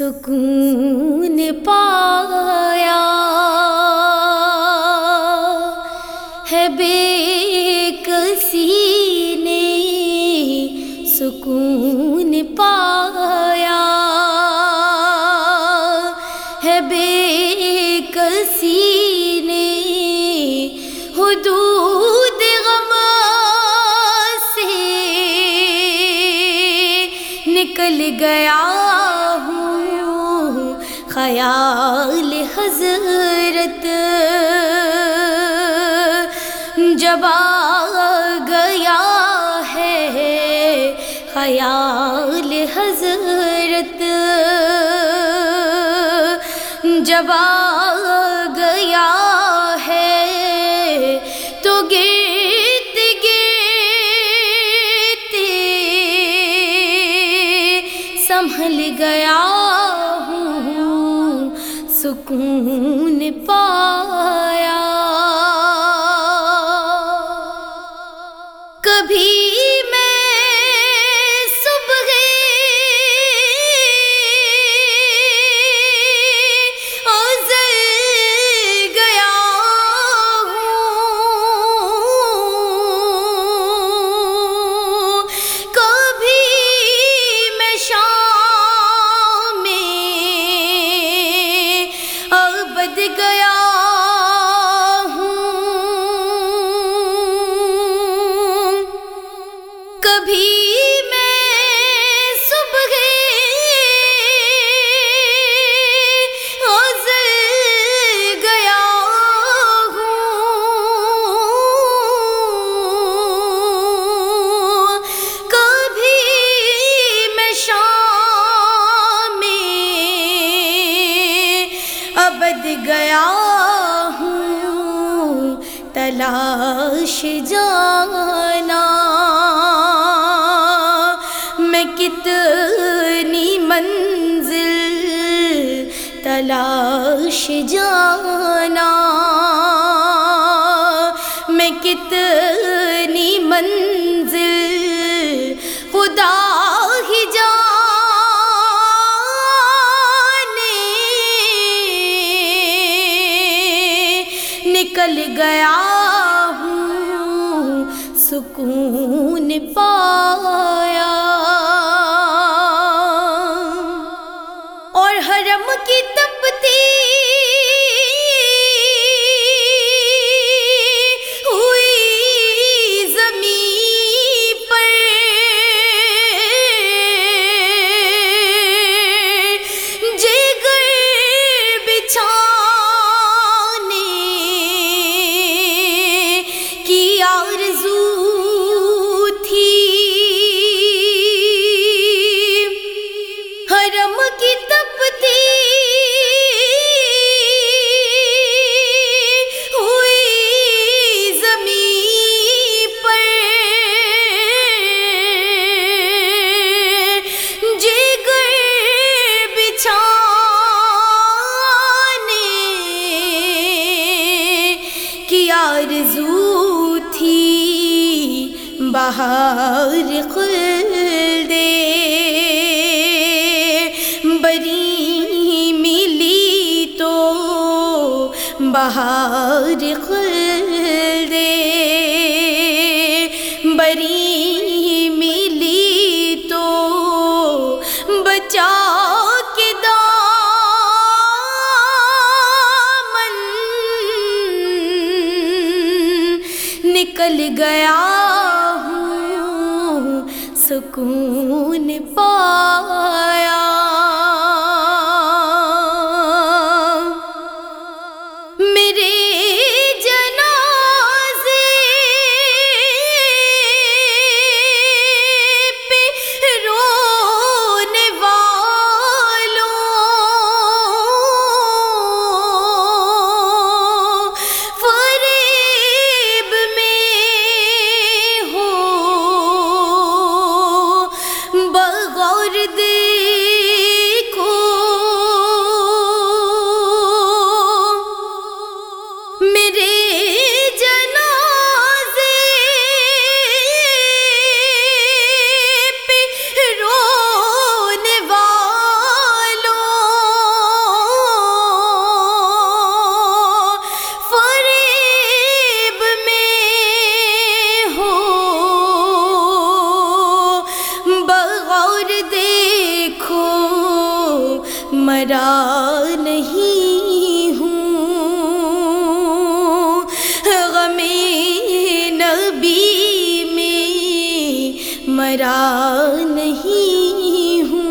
سکون پایا ہے بے کسی نے سکون پایا ہے بے کسی نے حدود غم سے نکل گیا خیال حضرت جب آ گیا ہے خیال حضرت جب آ گیا ہے تو گیت گیت سنبھل گیا سکون پایا کتنی منزل، تلاش جانا۔ میں کتنی منزل، خدا ہی جانے۔ نکل گیا ہوں، سکون پایا بہار خلد بری ملی تو بہار خلد بری ملی تو بچا کے دامن نکل گیا۔ سکون پایا۔ مرا نہیں ہوں۔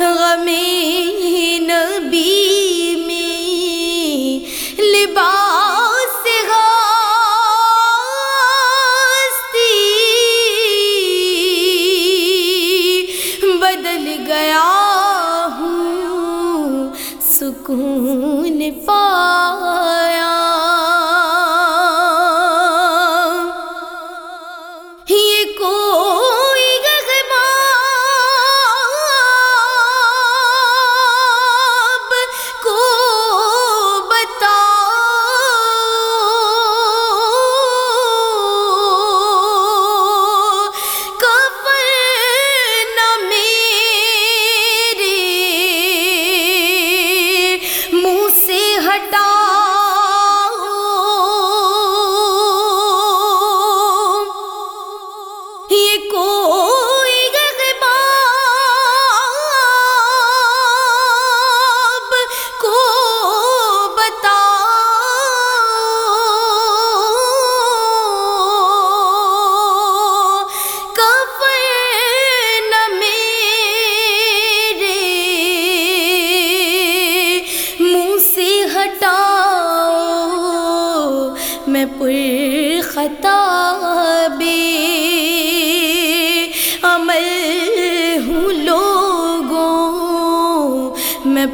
غم نبی میں لباس ہستی بدل گیا ہوں۔ سکون پایا سے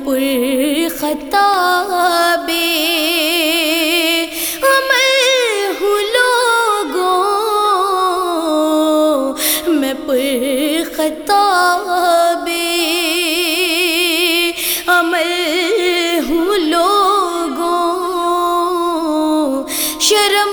پر خطاب عمل ہوں لوگوں میں پر خطاب عمل ہوں لوگوں شرم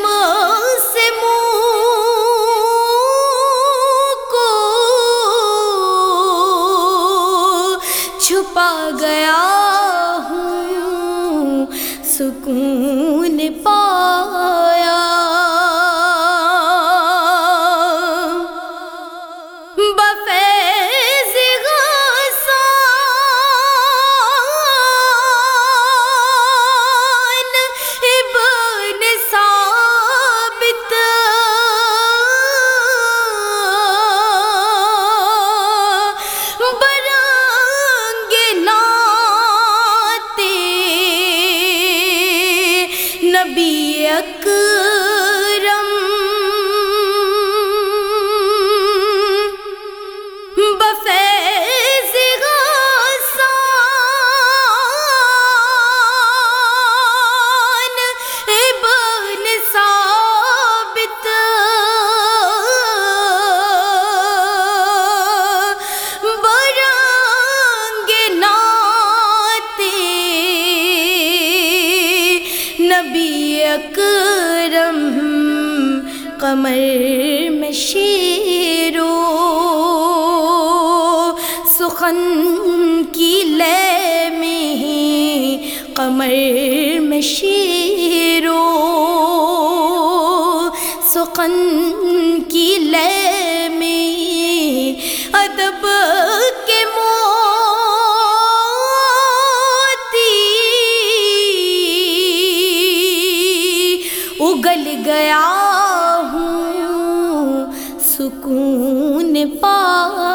سکون پا نبی اکرم قمر میں شیرو سخن کی لے میں قمر میں شیرو سخن کی لے میں ادب کے موتی اگل گیا ہوں سکون پایا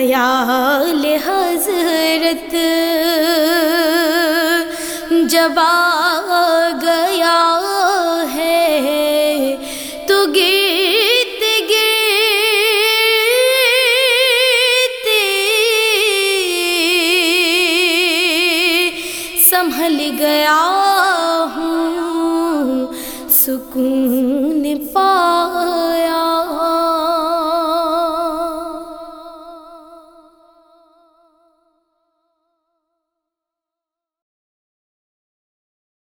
خیال حضرت جب آ گیا ہے تو گیت گیت سنبھل گیا ہوں سکون